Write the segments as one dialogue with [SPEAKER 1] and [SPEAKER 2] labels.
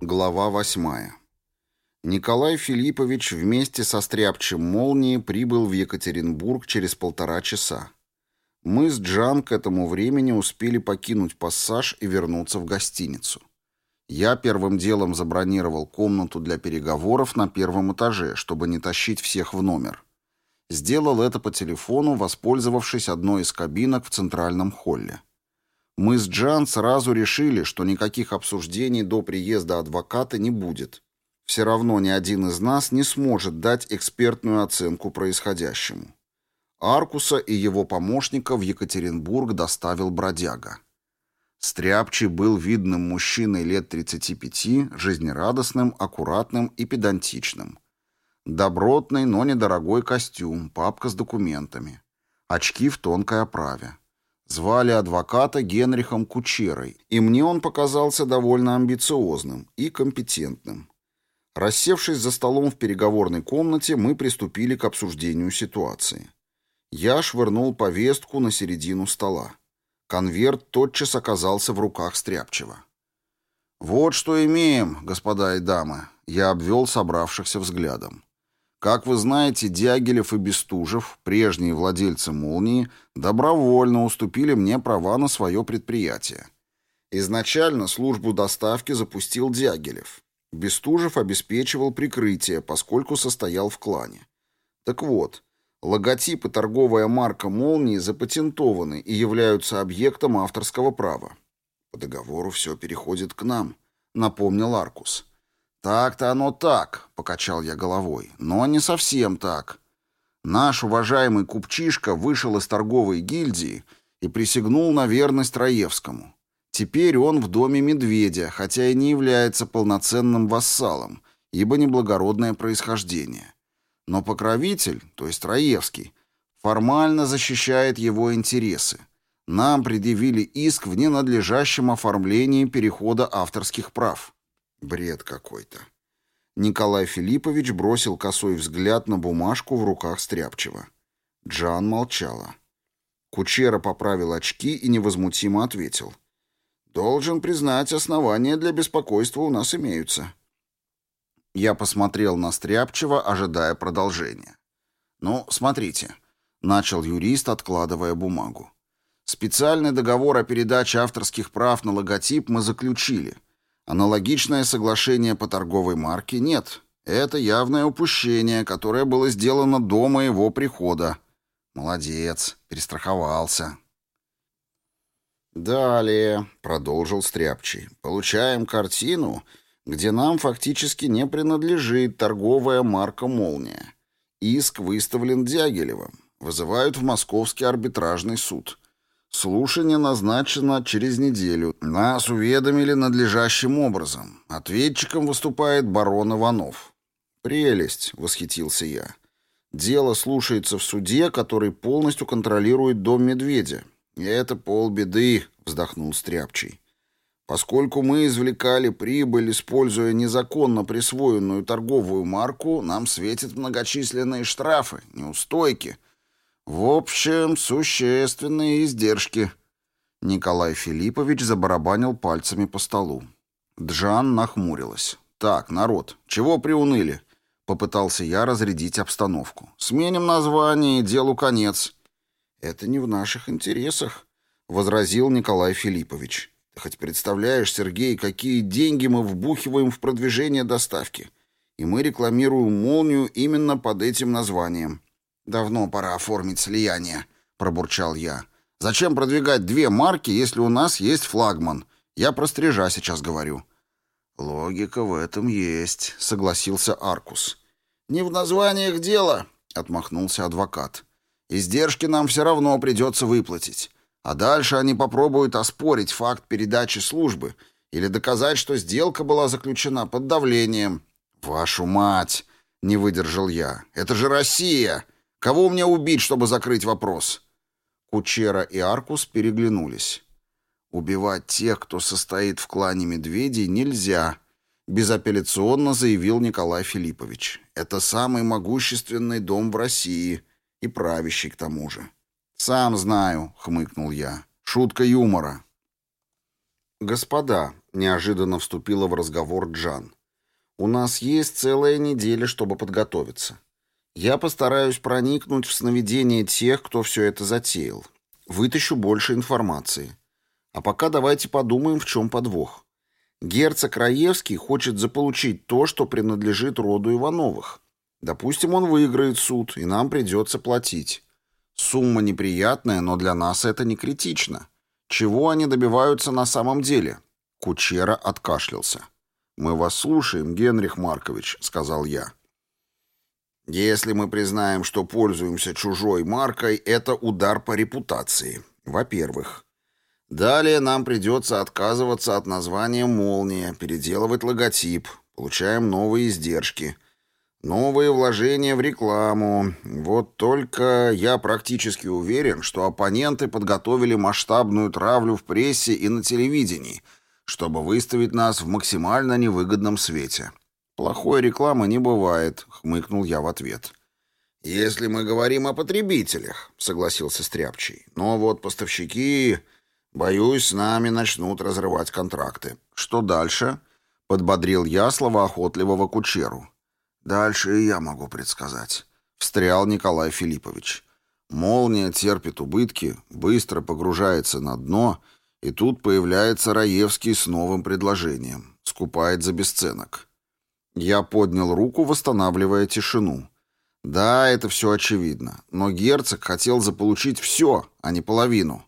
[SPEAKER 1] Глава восьмая. Николай Филиппович вместе со стряпчем молнии прибыл в Екатеринбург через полтора часа. Мы с Джан к этому времени успели покинуть пассаж и вернуться в гостиницу. Я первым делом забронировал комнату для переговоров на первом этаже, чтобы не тащить всех в номер. Сделал это по телефону, воспользовавшись одной из кабинок в центральном холле. Мы с Джан сразу решили, что никаких обсуждений до приезда адвоката не будет. Все равно ни один из нас не сможет дать экспертную оценку происходящему. Аркуса и его помощника в Екатеринбург доставил бродяга. Стряпчий был видным мужчиной лет 35, жизнерадостным, аккуратным и педантичным. Добротный, но недорогой костюм, папка с документами. Очки в тонкой оправе. Звали адвоката Генрихом Кучерой, и мне он показался довольно амбициозным и компетентным. Рассевшись за столом в переговорной комнате, мы приступили к обсуждению ситуации. Я швырнул повестку на середину стола. Конверт тотчас оказался в руках Стряпчева. «Вот что имеем, господа и дамы», — я обвел собравшихся взглядом. Как вы знаете, Дягилев и Бестужев, прежние владельцы «Молнии», добровольно уступили мне права на свое предприятие. Изначально службу доставки запустил Дягилев. Бестужев обеспечивал прикрытие, поскольку состоял в клане. Так вот, логотип и торговая марка «Молнии» запатентованы и являются объектом авторского права. По договору все переходит к нам, напомнил Аркус. «Так-то оно так», — покачал я головой, — «но не совсем так. Наш уважаемый купчишка вышел из торговой гильдии и присягнул на верность Раевскому. Теперь он в доме медведя, хотя и не является полноценным вассалом, ибо неблагородное происхождение. Но покровитель, то есть Раевский, формально защищает его интересы. Нам предъявили иск в ненадлежащем оформлении перехода авторских прав». Бред какой-то. Николай Филиппович бросил косой взгляд на бумажку в руках Стряпчева. Джан молчала. Кучера поправил очки и невозмутимо ответил. «Должен признать, основания для беспокойства у нас имеются». Я посмотрел на Стряпчева, ожидая продолжения. «Ну, смотрите», — начал юрист, откладывая бумагу. «Специальный договор о передаче авторских прав на логотип мы заключили». Аналогичное соглашение по торговой марке нет. Это явное упущение, которое было сделано до моего прихода. Молодец, перестраховался. Далее, продолжил Стряпчий, получаем картину, где нам фактически не принадлежит торговая марка «Молния». Иск выставлен Дягилевым. Вызывают в Московский арбитражный суд. Слушание назначено через неделю. Нас уведомили надлежащим образом. Ответчиком выступает барон Иванов. «Прелесть!» — восхитился я. «Дело слушается в суде, который полностью контролирует дом медведя. И это полбеды», — вздохнул Стряпчий. «Поскольку мы извлекали прибыль, используя незаконно присвоенную торговую марку, нам светят многочисленные штрафы, неустойки» В общем, существенные издержки. Николай Филиппович забарабанил пальцами по столу. Джан нахмурилась. «Так, народ, чего приуныли?» Попытался я разрядить обстановку. «Сменим название и делу конец». «Это не в наших интересах», — возразил Николай Филиппович. «Ты хоть представляешь, Сергей, какие деньги мы вбухиваем в продвижение доставки? И мы рекламируем «Молнию» именно под этим названием». «Давно пора оформить слияние», — пробурчал я. «Зачем продвигать две марки, если у нас есть флагман? Я про стрижа сейчас говорю». «Логика в этом есть», — согласился Аркус. «Не в названиях дело», — отмахнулся адвокат. «Издержки нам все равно придется выплатить. А дальше они попробуют оспорить факт передачи службы или доказать, что сделка была заключена под давлением». «Вашу мать!» — не выдержал я. «Это же Россия!» Кого мне убить, чтобы закрыть вопрос?» Кучера и Аркус переглянулись. «Убивать тех, кто состоит в клане медведей, нельзя», — безапелляционно заявил Николай Филиппович. «Это самый могущественный дом в России и правящий к тому же. «Сам знаю», — хмыкнул я. «Шутка юмора». «Господа», — неожиданно вступила в разговор Джан, — «у нас есть целая неделя, чтобы подготовиться. Я постараюсь проникнуть в сновидение тех, кто все это затеял. Вытащу больше информации. А пока давайте подумаем, в чем подвох. Герцог Раевский хочет заполучить то, что принадлежит роду Ивановых. Допустим, он выиграет суд, и нам придется платить. Сумма неприятная, но для нас это не критично. Чего они добиваются на самом деле? Кучера откашлялся. «Мы вас слушаем, Генрих Маркович», — сказал я. «Если мы признаем, что пользуемся чужой маркой, это удар по репутации. Во-первых. Далее нам придется отказываться от названия «Молния», переделывать логотип. Получаем новые издержки — Новые вложения в рекламу. Вот только я практически уверен, что оппоненты подготовили масштабную травлю в прессе и на телевидении, чтобы выставить нас в максимально невыгодном свете. Плохой рекламы не бывает, хмыкнул я в ответ. Если мы говорим о потребителях, согласился Стряпчий. Но вот поставщики, боюсь, с нами начнут разрывать контракты. Что дальше? подбодрил я словоохотливого кучеру. Дальше и я могу предсказать. Встрял Николай Филиппович. Молния терпит убытки, быстро погружается на дно, и тут появляется Раевский с новым предложением. Скупает за бесценок. Я поднял руку, восстанавливая тишину. Да, это все очевидно, но герцог хотел заполучить все, а не половину.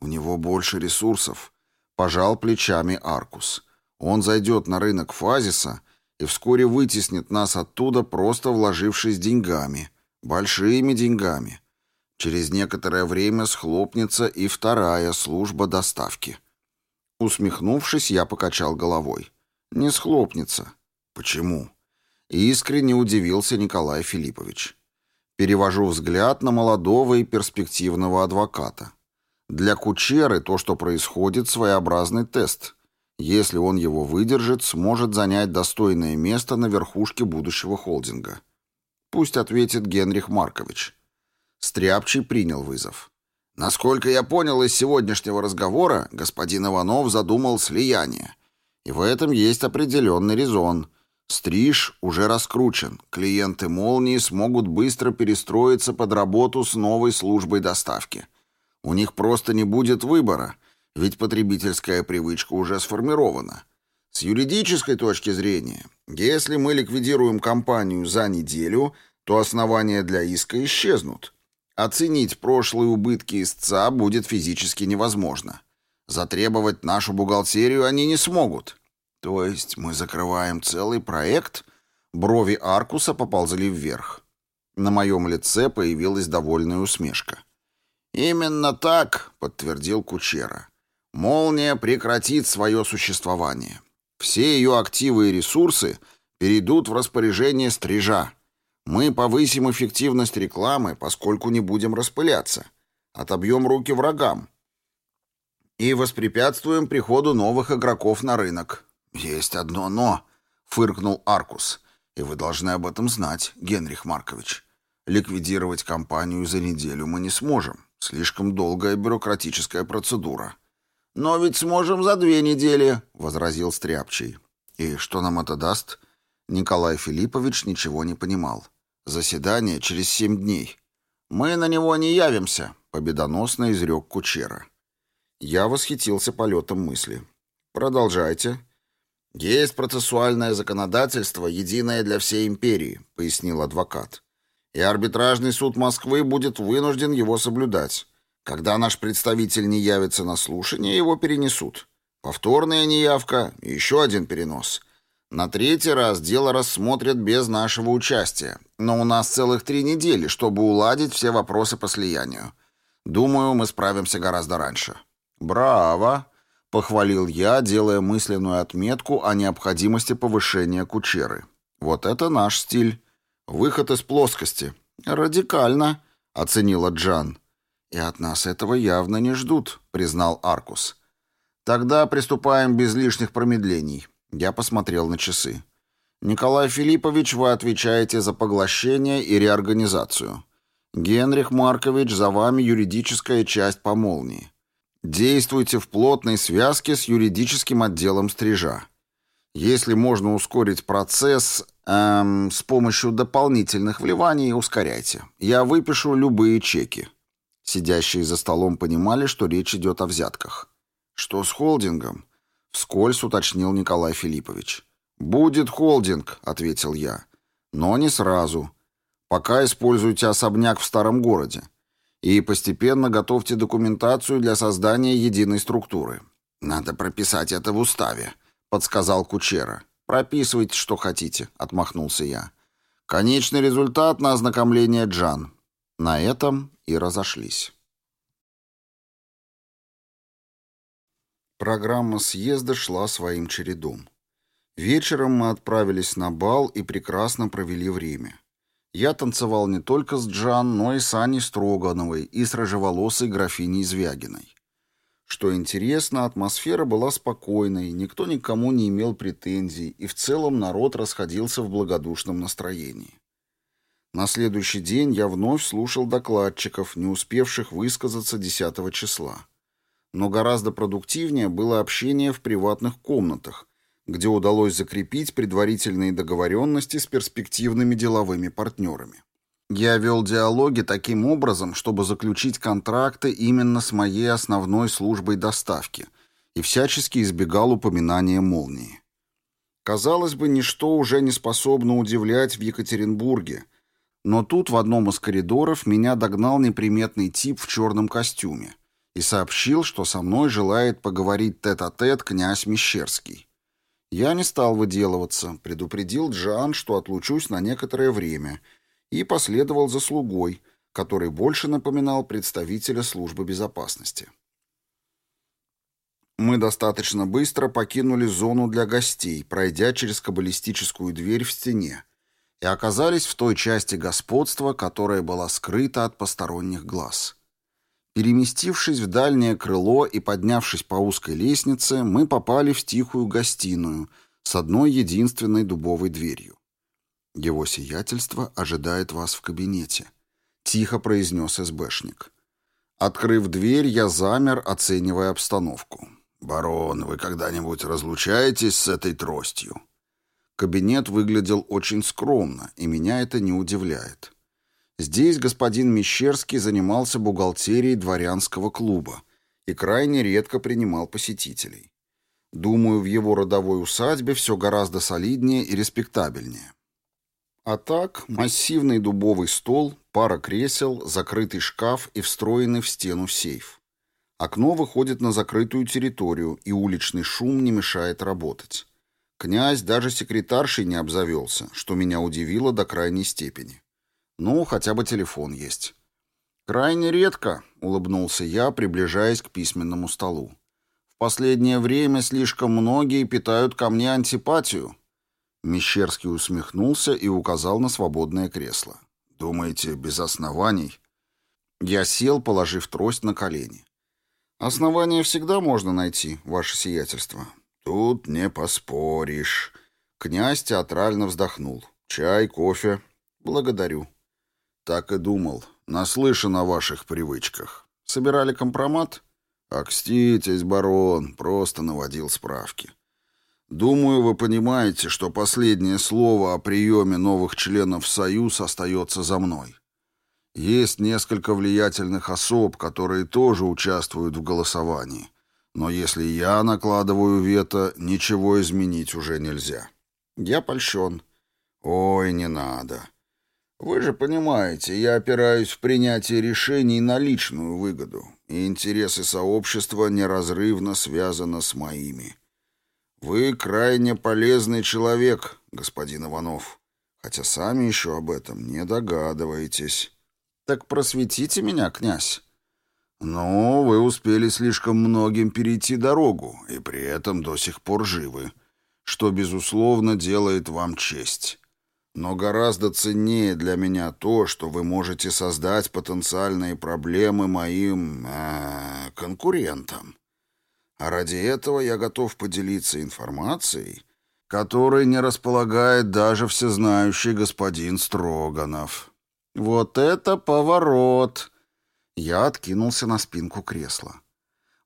[SPEAKER 1] У него больше ресурсов. Пожал плечами Аркус. Он зайдет на рынок Фазиса и вскоре вытеснит нас оттуда, просто вложившись деньгами, большими деньгами. Через некоторое время схлопнется и вторая служба доставки. Усмехнувшись, я покачал головой. Не схлопнется. Почему? Искренне удивился Николай Филиппович. Перевожу взгляд на молодого и перспективного адвоката. Для Кучеры то, что происходит, своеобразный тест — если он его выдержит, сможет занять достойное место на верхушке будущего холдинга. Пусть ответит Генрих Маркович. Стряпчий принял вызов. Насколько я понял из сегодняшнего разговора, господин Иванов задумал слияние. И в этом есть определенный резон. Стриж уже раскручен. Клиенты «Молнии» смогут быстро перестроиться под работу с новой службой доставки. У них просто не будет выбора — ведь потребительская привычка уже сформирована. С юридической точки зрения, если мы ликвидируем компанию за неделю, то основания для иска исчезнут. Оценить прошлые убытки истца будет физически невозможно. Затребовать нашу бухгалтерию они не смогут. То есть мы закрываем целый проект? Брови Аркуса поползли вверх. На моем лице появилась довольная усмешка. «Именно так», — подтвердил Кучера. Молния прекратит свое существование. Все ее активы и ресурсы перейдут в распоряжение стрижа. Мы повысим эффективность рекламы, поскольку не будем распыляться. Отобьем руки врагам. И воспрепятствуем приходу новых игроков на рынок. Есть одно «но», — фыркнул Аркус. И вы должны об этом знать, Генрих Маркович. Ликвидировать компанию за неделю мы не сможем. Слишком долгая бюрократическая процедура. «Но ведь сможем за две недели», — возразил Стряпчий. «И что нам это даст?» Николай Филиппович ничего не понимал. «Заседание через семь дней». «Мы на него не явимся», — победоносно изрек Кучера. Я восхитился полетом мысли. «Продолжайте». «Есть процессуальное законодательство, единое для всей империи», — пояснил адвокат. «И арбитражный суд Москвы будет вынужден его соблюдать. Когда наш представитель не явится на слушание, его перенесут. Повторная неявка и еще один перенос. На третий раз дело рассмотрят без нашего участия. Но у нас целых три недели, чтобы уладить все вопросы по слиянию. Думаю, мы справимся гораздо раньше. Браво! Похвалил я, делая мысленную отметку о необходимости повышения кучеры. Вот это наш стиль. Выход из плоскости. Радикально, оценила Джан. «И от нас этого явно не ждут», — признал Аркус. «Тогда приступаем без лишних промедлений». Я посмотрел на часы. «Николай Филиппович, вы отвечаете за поглощение и реорганизацию. Генрих Маркович, за вами юридическая часть по молнии. Действуйте в плотной связке с юридическим отделом стрижа. Если можно ускорить процесс эм, с помощью дополнительных вливаний, ускоряйте. Я выпишу любые чеки. Сидящие за столом понимали, что речь идет о взятках. Что с холдингом? Вскользь уточнил Николай Филиппович. «Будет холдинг», — ответил я. «Но не сразу. Пока используйте особняк в старом городе. И постепенно готовьте документацию для создания единой структуры. Надо прописать это в уставе, подсказал Кучера. Прописывайте, что хотите, отмахнулся я. Конечный результат на ознакомление Джан. На этом и разошлись. Программа съезда шла своим чередом. Вечером мы отправились на бал и прекрасно провели время. Я танцевал не только с Джан, но и с Аней Строгановой и с рыжеволосой графиней Звягиной. Что интересно, атмосфера была спокойной, никто никому не имел претензий, и в целом народ расходился в благодушном настроении. На следующий день я вновь слушал докладчиков, не успевших высказаться 10 числа. Но гораздо продуктивнее было общение в приватных комнатах, где удалось закрепить предварительные договоренности с перспективными деловыми партнерами. Я вел диалоги таким образом, чтобы заключить контракты именно с моей основной службой доставки и всячески избегал упоминания молнии. Казалось бы, ничто уже не способно удивлять в Екатеринбурге, но тут в одном из коридоров меня догнал неприметный тип в черном костюме и сообщил, что со мной желает поговорить тет-а-тет -тет князь Мещерский. Я не стал выделываться, предупредил Джан, что отлучусь на некоторое время, и последовал за слугой, который больше напоминал представителя службы безопасности. Мы достаточно быстро покинули зону для гостей, пройдя через каббалистическую дверь в стене, и оказались в той части господства, которая была скрыта от посторонних глаз. Переместившись в дальнее крыло и поднявшись по узкой лестнице, мы попали в тихую гостиную с одной единственной дубовой дверью. «Его сиятельство ожидает вас в кабинете», — тихо произнес СБшник. Открыв дверь, я замер, оценивая обстановку. «Барон, вы когда-нибудь разлучаетесь с этой тростью?» Кабинет выглядел очень скромно, и меня это не удивляет. Здесь господин Мещерский занимался бухгалтерией дворянского клуба и крайне редко принимал посетителей. Думаю, в его родовой усадьбе все гораздо солиднее и респектабельнее. А так, массивный дубовый стол, пара кресел, закрытый шкаф и встроенный в стену сейф. Окно выходит на закрытую территорию, и уличный шум не мешает работать. Князь даже секретаршей не обзавелся, что меня удивило до крайней степени. Ну, хотя бы телефон есть. Крайне редко, улыбнулся я, приближаясь к письменному столу. В последнее время слишком многие питают ко мне антипатию. Мещерский усмехнулся и указал на свободное кресло. Думаете, без оснований? Я сел, положив трость на колени. Основания всегда можно найти, ваше сиятельство. Тут не поспоришь. Князь театрально вздохнул. Чай, кофе. Благодарю. «Так и думал. Наслышан о ваших привычках. Собирали компромат?» «Окститесь, барон, просто наводил справки. Думаю, вы понимаете, что последнее слово о приеме новых членов Союз остается за мной. Есть несколько влиятельных особ, которые тоже участвуют в голосовании. Но если я накладываю вето, ничего изменить уже нельзя. Я польщен. Ой, не надо. Вы же понимаете, я опираюсь в принятии решений на личную выгоду, и интересы сообщества неразрывно связаны с моими. Вы крайне полезный человек, господин Иванов, хотя сами еще об этом не догадываетесь. Так просветите меня, князь. Но вы успели слишком многим перейти дорогу, и при этом до сих пор живы, что, безусловно, делает вам честь. Но гораздо ценнее для меня то, что вы можете создать потенциальные проблемы моим э, конкурентам. А ради этого я готов поделиться информацией, которой не располагает даже всезнающий господин Строганов. Вот это поворот! Я откинулся на спинку кресла.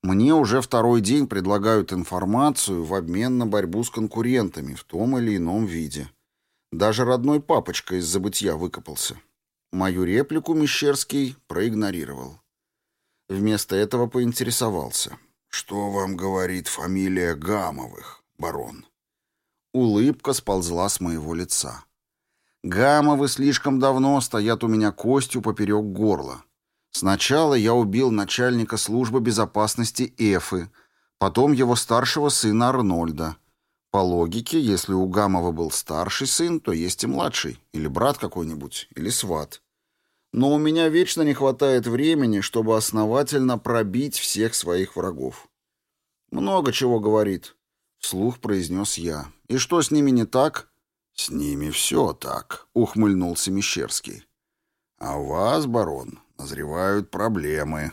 [SPEAKER 1] Мне уже второй день предлагают информацию в обмен на борьбу с конкурентами в том или ином виде. Даже родной папочка из забытья выкопался. Мою реплику Мещерский проигнорировал. Вместо этого поинтересовался. «Что вам говорит фамилия Гамовых, барон?» Улыбка сползла с моего лица. «Гамовы слишком давно стоят у меня костью поперек горла. Сначала я убил начальника службы безопасности Эфы, потом его старшего сына Арнольда. По логике, если у Гамова был старший сын, то есть и младший, или брат какой-нибудь, или сват. Но у меня вечно не хватает времени, чтобы основательно пробить всех своих врагов. Много чего говорит, вслух произнес я. И что с ними не так? С ними все так, ухмыльнулся Мещерский. А у вас, барон, назревают проблемы.